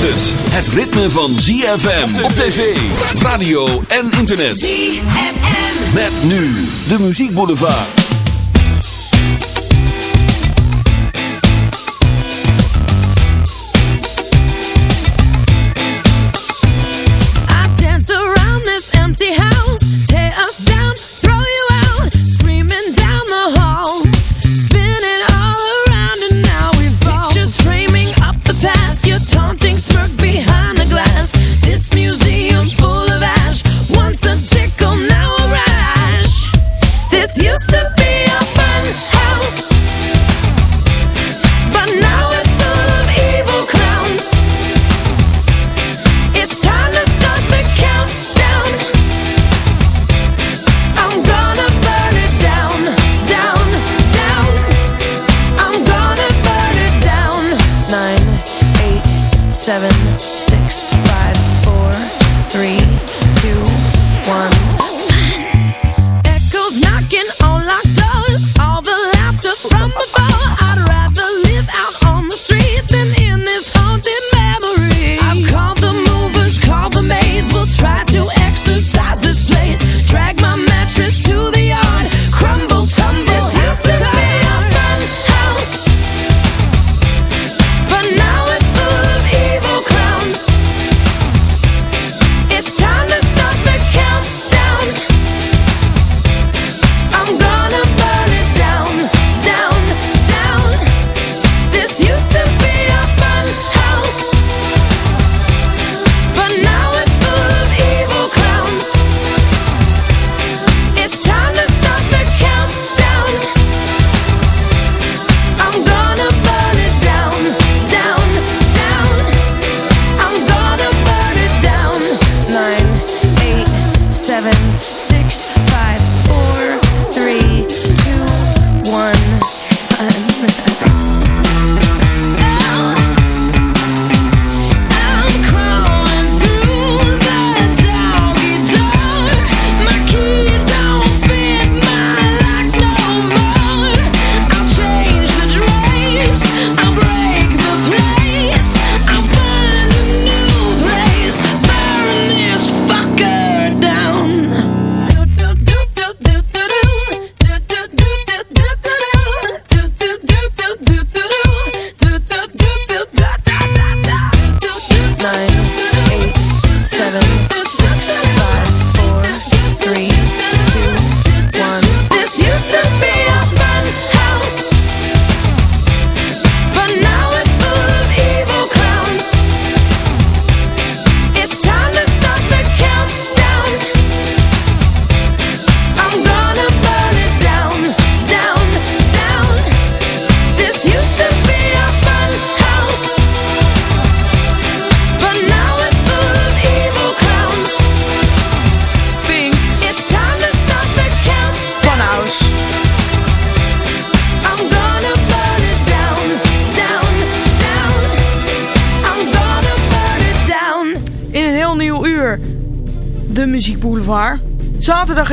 beleeft het. Het ritme van ZFM op tv, radio en internet. ZFM. Met nu de Muziek Boulevard.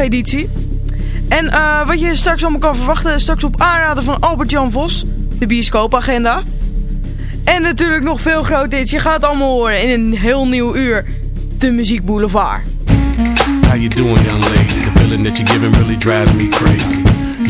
Editie. En eh, wat je straks allemaal kan verwachten. Straks op aanraden van Albert-Jan Vos. De bioscoopagenda. En natuurlijk nog veel groot dit. Je gaat allemaal horen in een heel nieuw uur. De Muziek Boulevard. How you doing, young lady? The feeling that really drives me crazy.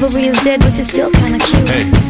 Chivalry is dead, but you're still kinda cute. Hey,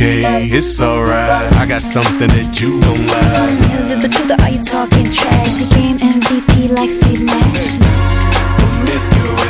okay, it's alright. I got something that you don't like. Is it the truth or are you talking trash? She game MVP like Steve Nash. Miss you.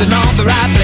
and all the right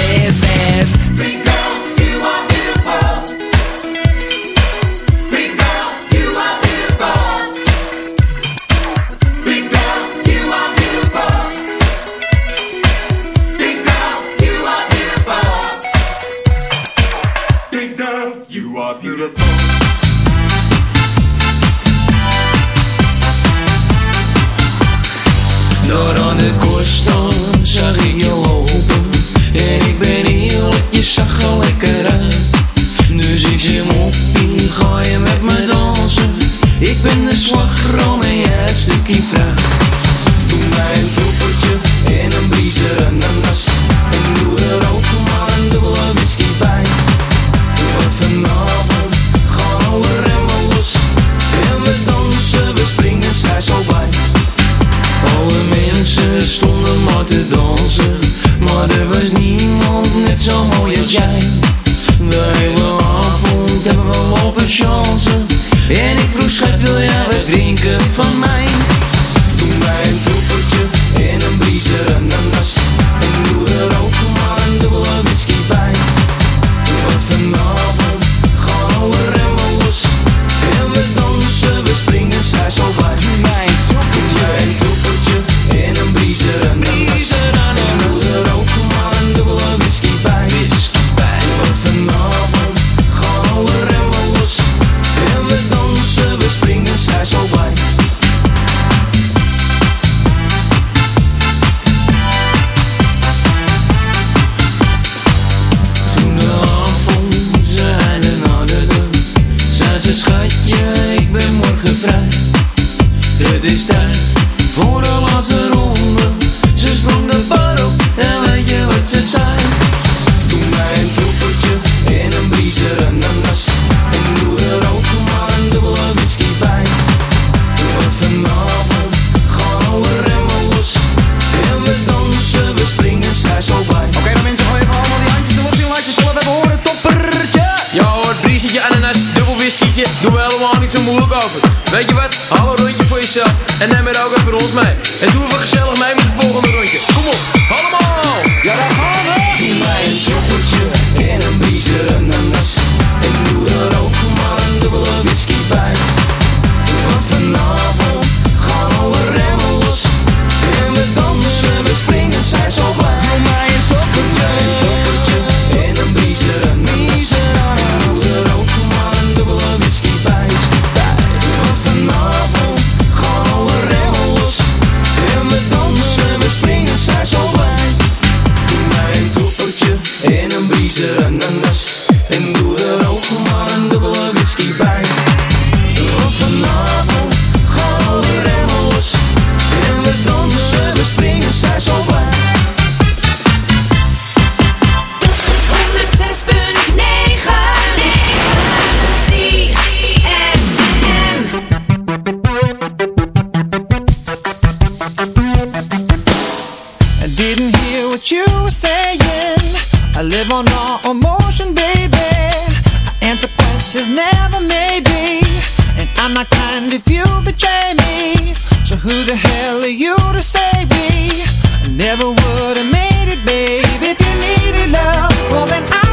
vrij, het is tijd. Weet je wat? Hallo een rondje voor jezelf en neem er ook even voor ons mee. En doe even gezellig mee met de volgende tell you to save me. I never would have made it, babe. If you needed love, well then I.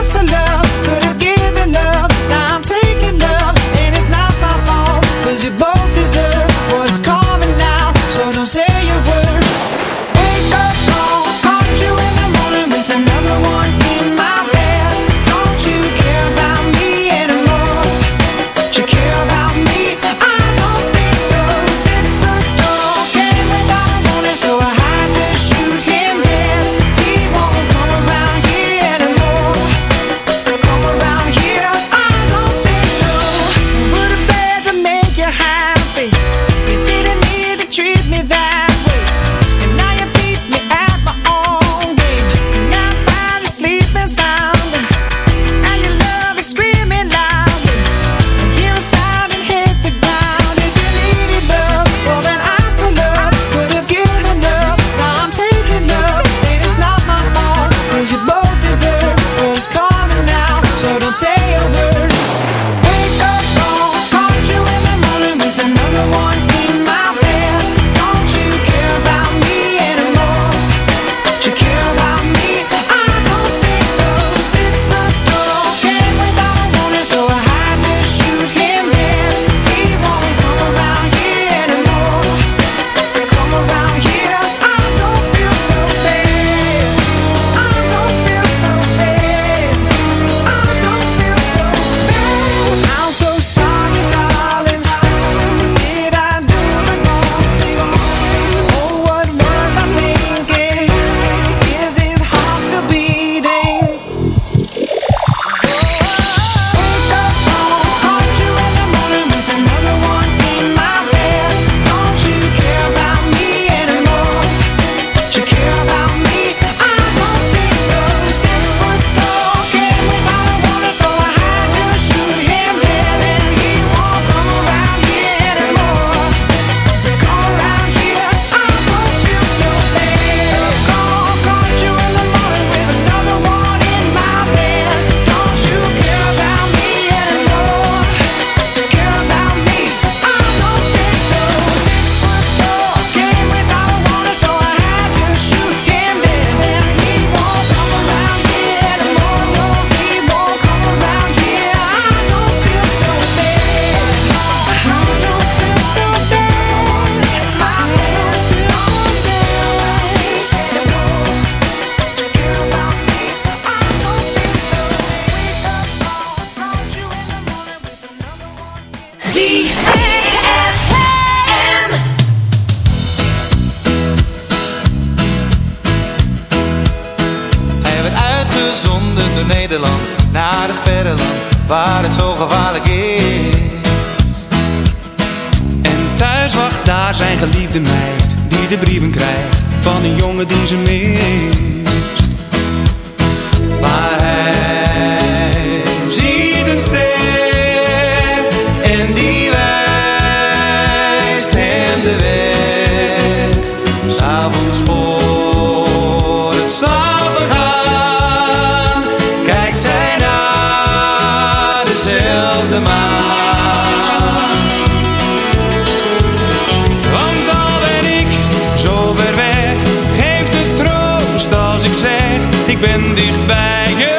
ben dicht bij je,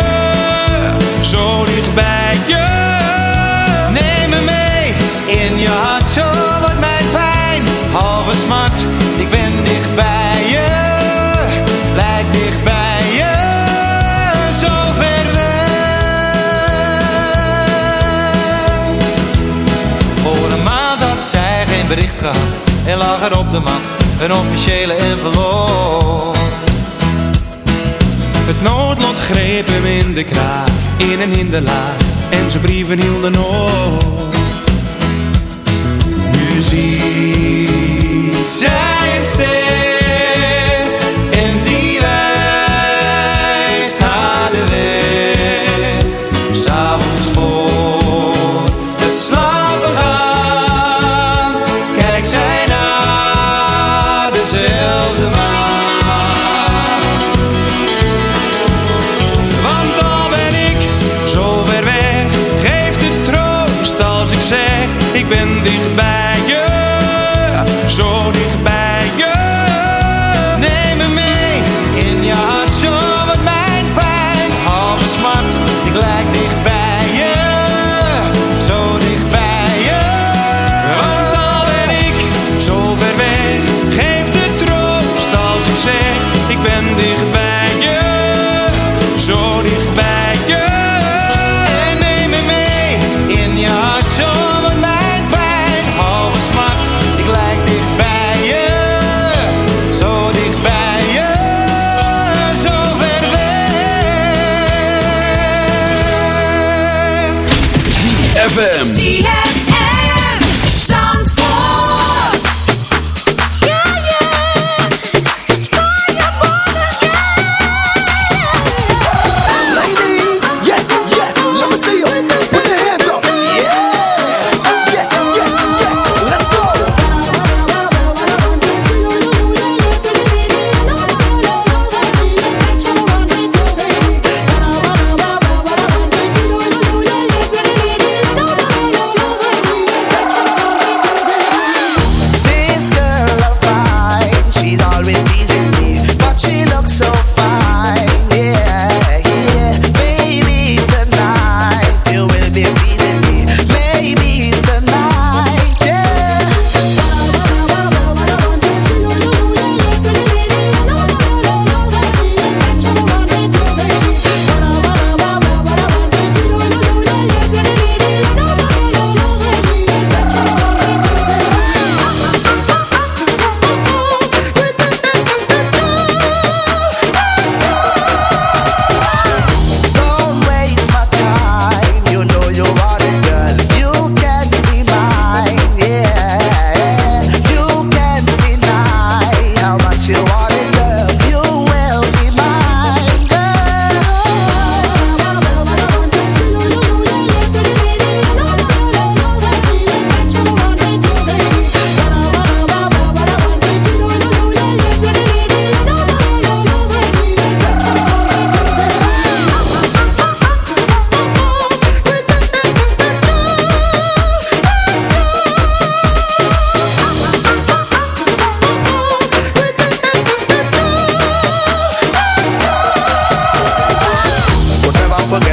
zo dicht bij je. Neem me mee in je hart, zo wordt mijn pijn halve smart. Ik ben dicht bij je, blijf dicht bij je, zo ver weg. Voor een maand had zij geen bericht gehad en lag er op de mat een officiële envelop greep hem in de kraag, in en in de laag En zijn brieven hielden op. Nu ziet zijn stem ZFM.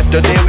The day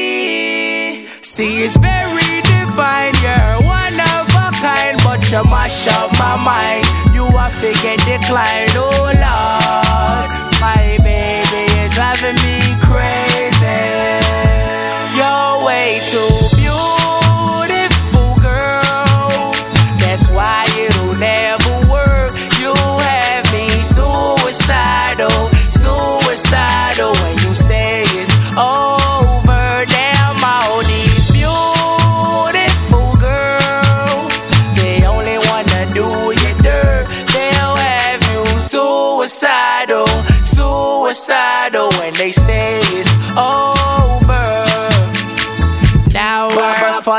See, it's very divine. You're one of a kind, but you mash up my mind. You are figure decline, oh Lord. My baby is driving me crazy.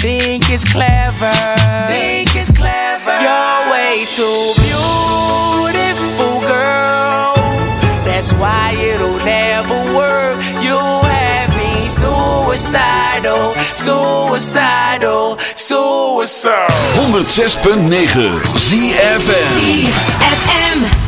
think it's clever. Think it's clever. You're way too beautiful, girl. That's why it'll never work. You have me suicidal, suicidal, suicidal. 106.9 ZFM. ZFM.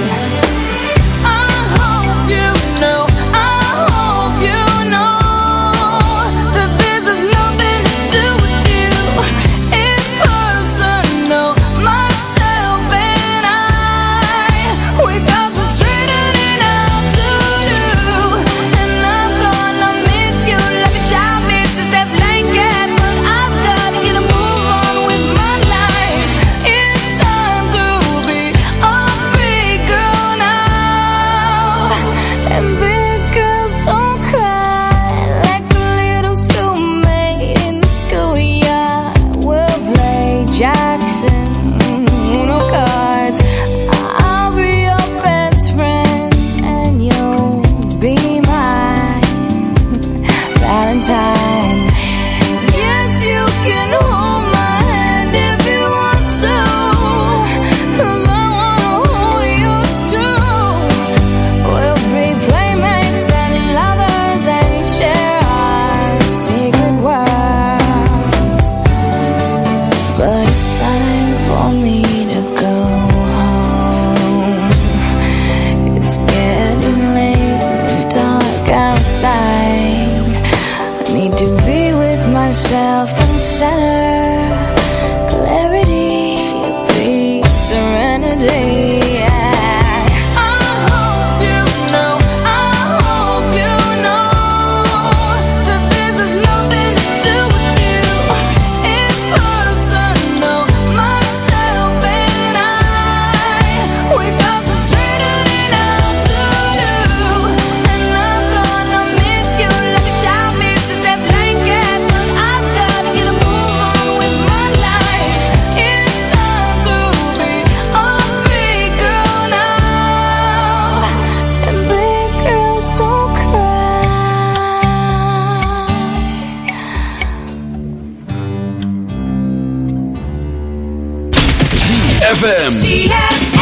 ZFM.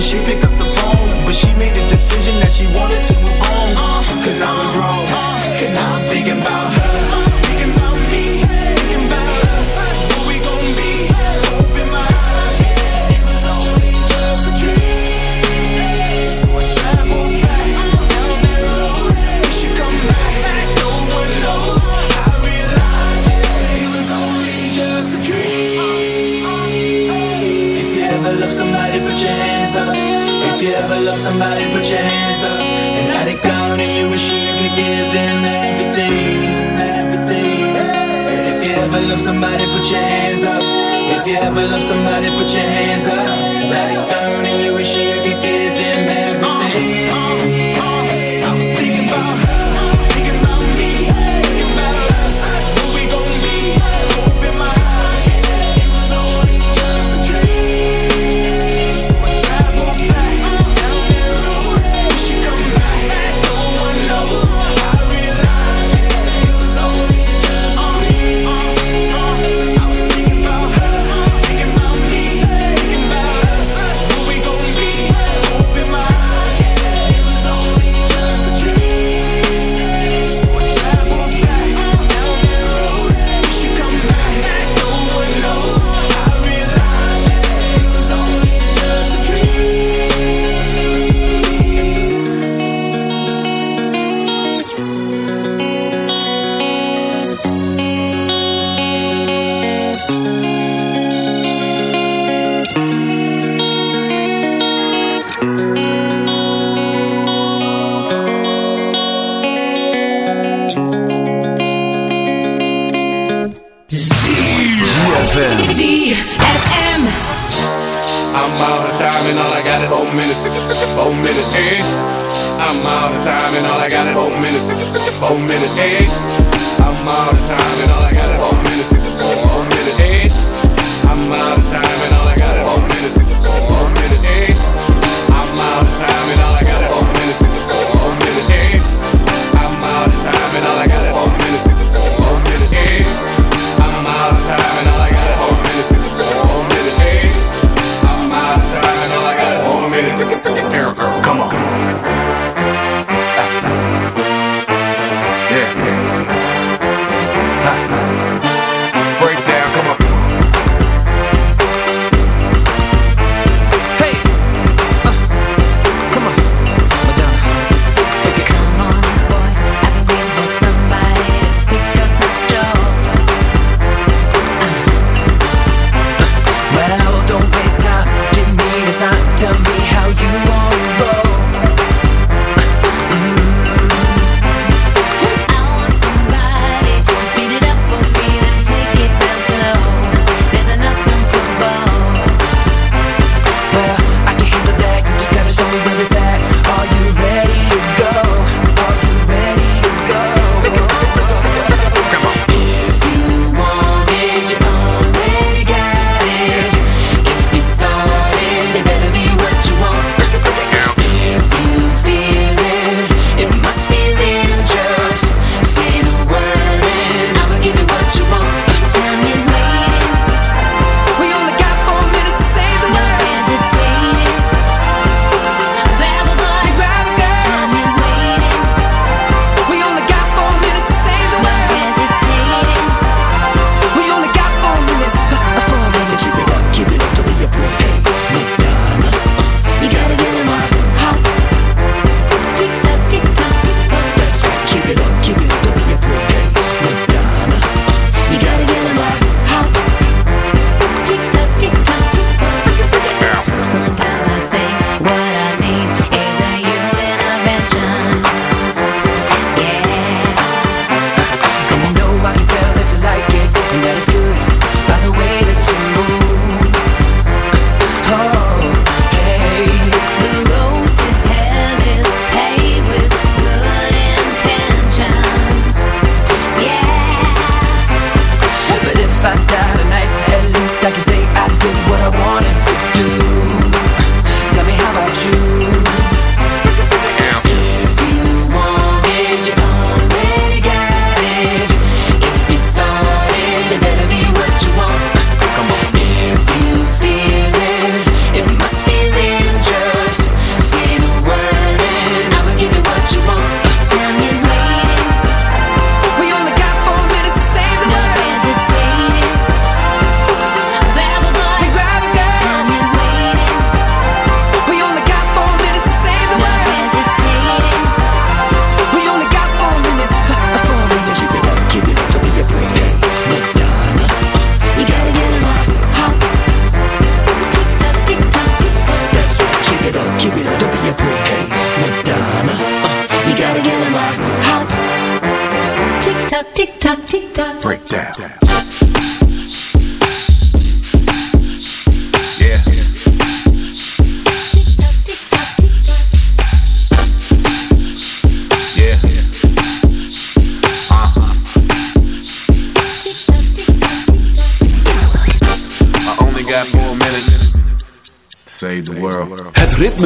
she pick up Somebody put your hands up and let it go. And you wish you could give them everything, Say if you ever love somebody, put your hands up. If you ever love somebody, put your hands up. Let it go. And you wish you could. give Four minutes, Four minutes. Hey, I'm out of time and all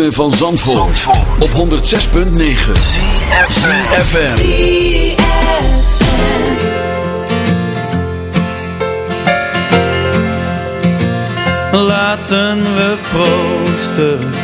ritme van Zandvoort, Zandvoort. op 106.9 CFFM Laten we proosten.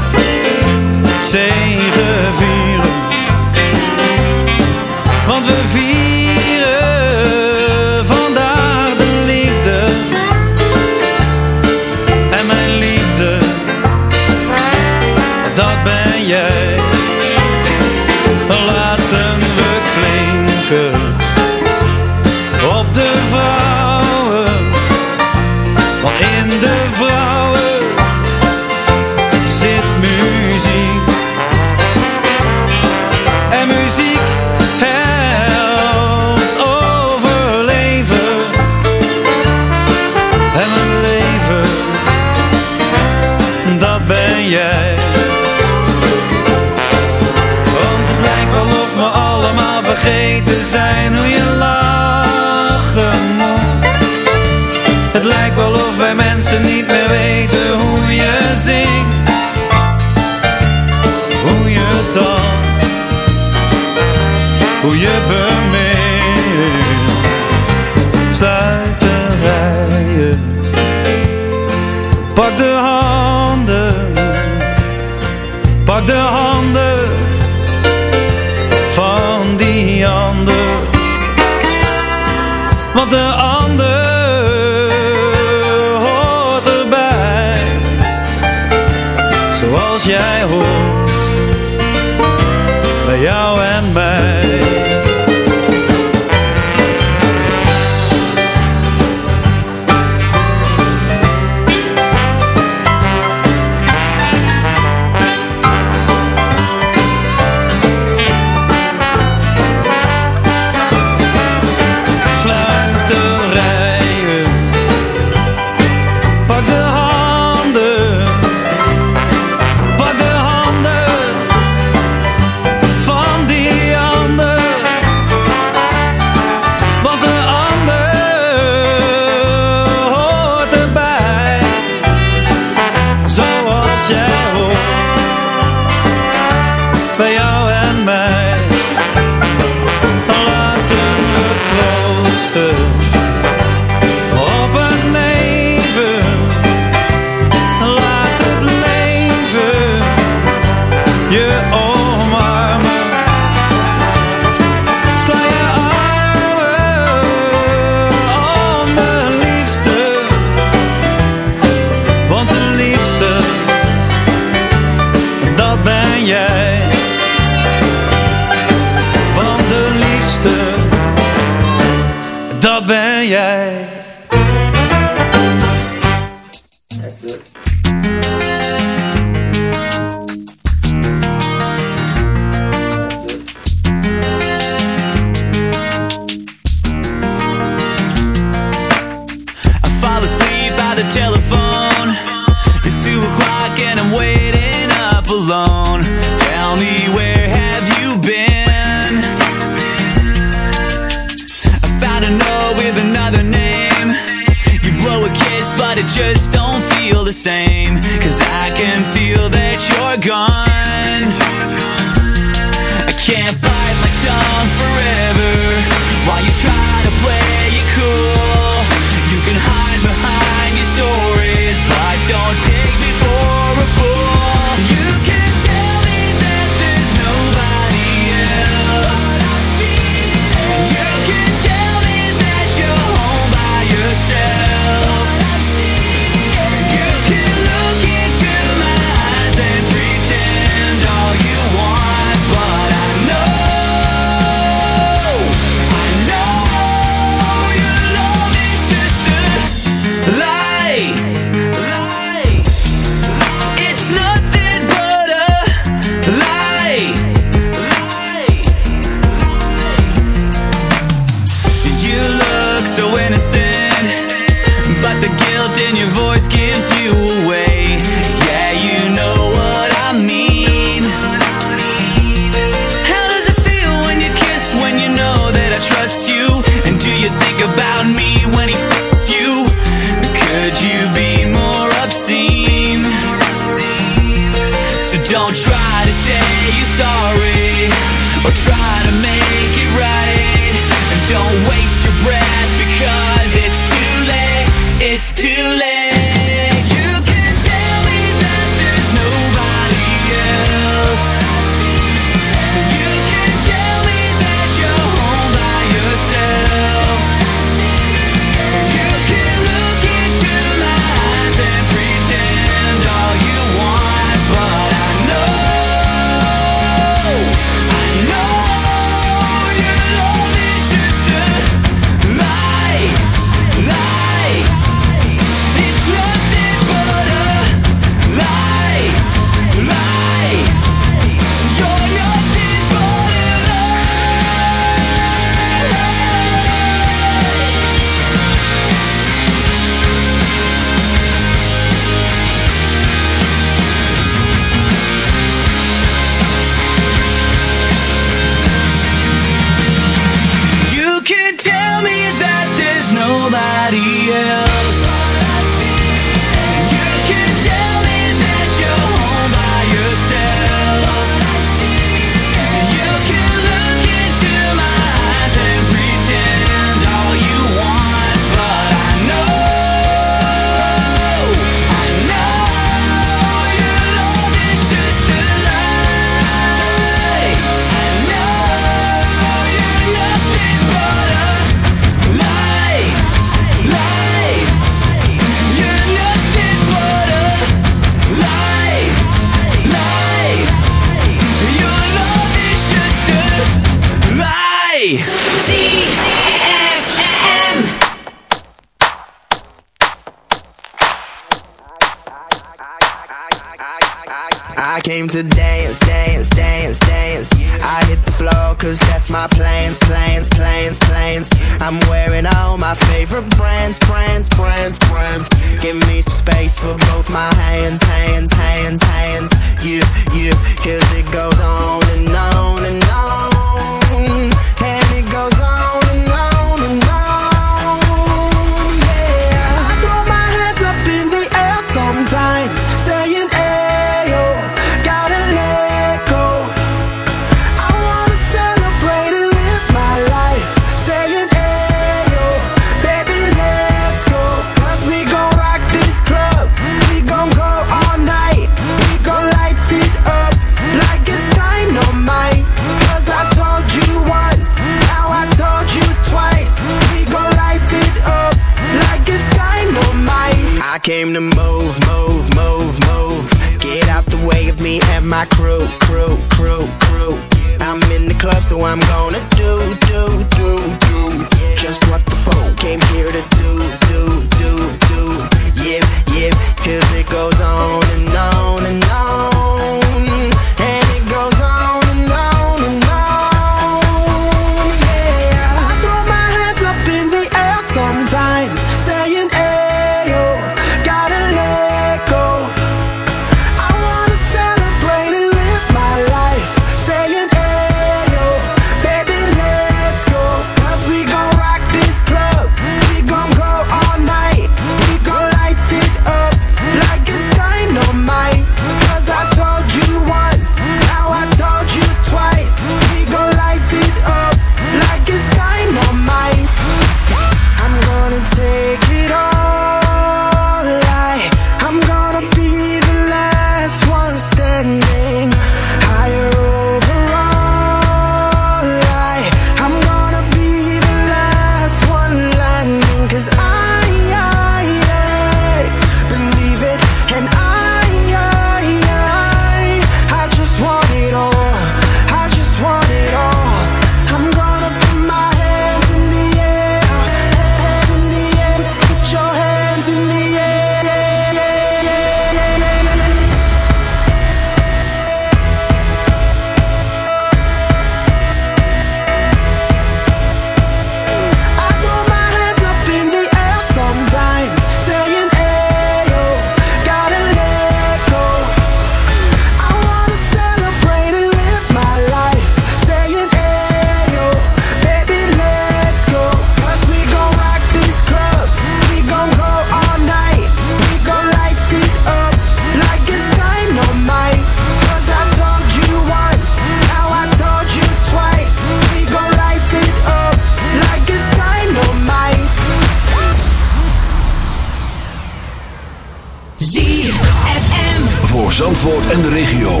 Zandvoort en de regio.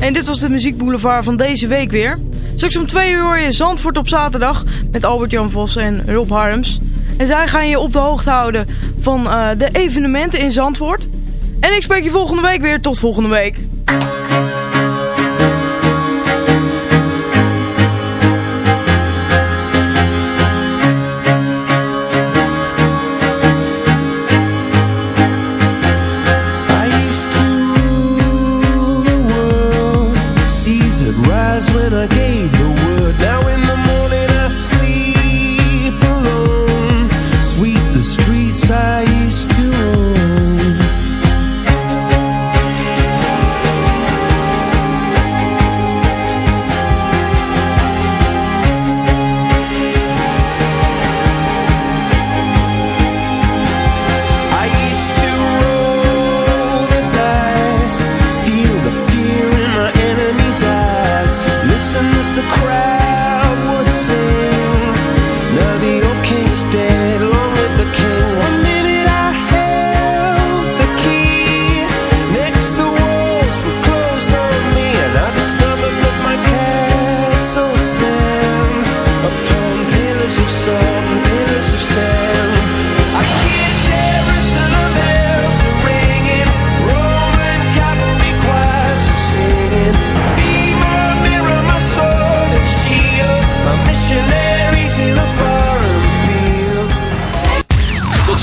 En dit was de muziekboulevard van deze week weer. Straks om twee uur hoor je Zandvoort op zaterdag met Albert-Jan Vos en Rob Harms. En zij gaan je op de hoogte houden van eh, de evenementen in Zandvoort. En ik spreek je volgende week weer. Tot volgende week.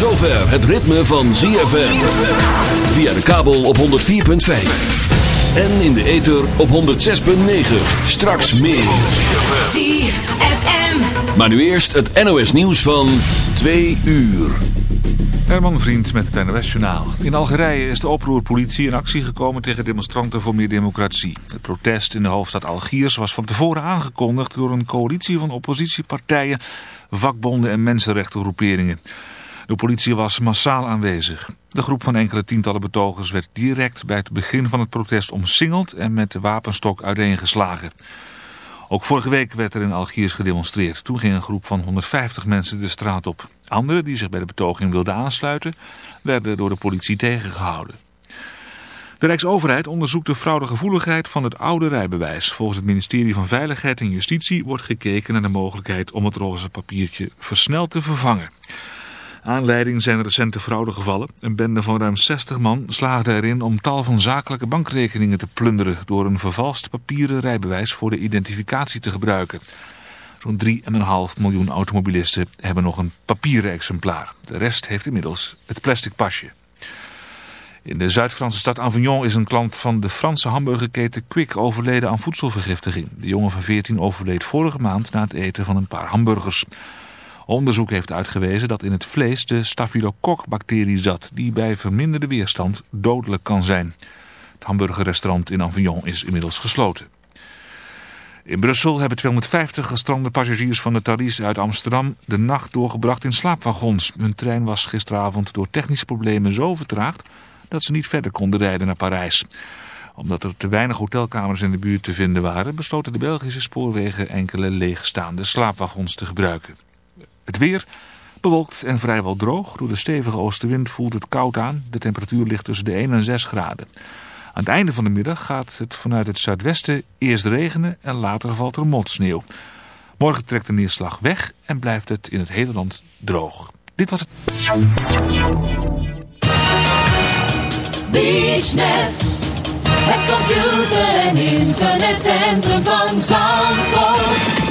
Zover het ritme van ZFM. Via de kabel op 104.5. En in de ether op 106.9. Straks meer. ZFM. Maar nu eerst het NOS nieuws van 2 uur. Herman Vriend met het NOS-journaal. In Algerije is de oproerpolitie in actie gekomen tegen demonstranten voor meer democratie. Het protest in de hoofdstad Algiers was van tevoren aangekondigd door een coalitie van oppositiepartijen, vakbonden en mensenrechtengroeperingen. De politie was massaal aanwezig. De groep van enkele tientallen betogers werd direct bij het begin van het protest omsingeld en met de wapenstok uiteengeslagen. Ook vorige week werd er in Algiers gedemonstreerd. Toen ging een groep van 150 mensen de straat op. Anderen die zich bij de betoging wilden aansluiten, werden door de politie tegengehouden. De Rijksoverheid onderzoekt de fraudegevoeligheid van het oude rijbewijs. Volgens het ministerie van Veiligheid en Justitie wordt gekeken naar de mogelijkheid om het roze papiertje versneld te vervangen. Aanleiding zijn recente fraudegevallen. Een bende van ruim 60 man slaagde erin om tal van zakelijke bankrekeningen te plunderen door een vervalst papieren rijbewijs voor de identificatie te gebruiken. Zo'n 3,5 miljoen automobilisten hebben nog een papieren exemplaar. De rest heeft inmiddels het plastic pasje. In de Zuid-Franse stad Avignon is een klant van de Franse hamburgerketen Quick overleden aan voedselvergiftiging. De jongen van 14 overleed vorige maand na het eten van een paar hamburgers. Onderzoek heeft uitgewezen dat in het vlees de staphylococcus-bacterie zat, die bij verminderde weerstand dodelijk kan zijn. Het hamburgerrestaurant in Avignon is inmiddels gesloten. In Brussel hebben 250 gestrande passagiers van de Thalys uit Amsterdam de nacht doorgebracht in slaapwagons. Hun trein was gisteravond door technische problemen zo vertraagd dat ze niet verder konden rijden naar Parijs. Omdat er te weinig hotelkamers in de buurt te vinden waren, besloten de Belgische spoorwegen enkele leegstaande slaapwagons te gebruiken. Het weer bewolkt en vrijwel droog. Door de stevige oostenwind voelt het koud aan. De temperatuur ligt tussen de 1 en 6 graden. Aan het einde van de middag gaat het vanuit het zuidwesten eerst regenen en later valt er motsneeuw. Morgen trekt de neerslag weg en blijft het in het hele land droog. Dit was het. BeachNet, het computer- en internetcentrum van Zandvoort.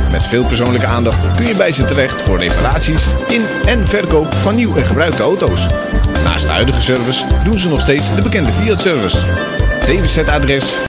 Met veel persoonlijke aandacht kun je bij ze terecht voor reparaties in en verkoop van nieuw en gebruikte auto's. Naast de huidige service doen ze nog steeds de bekende Fiat-service. DWZ-adres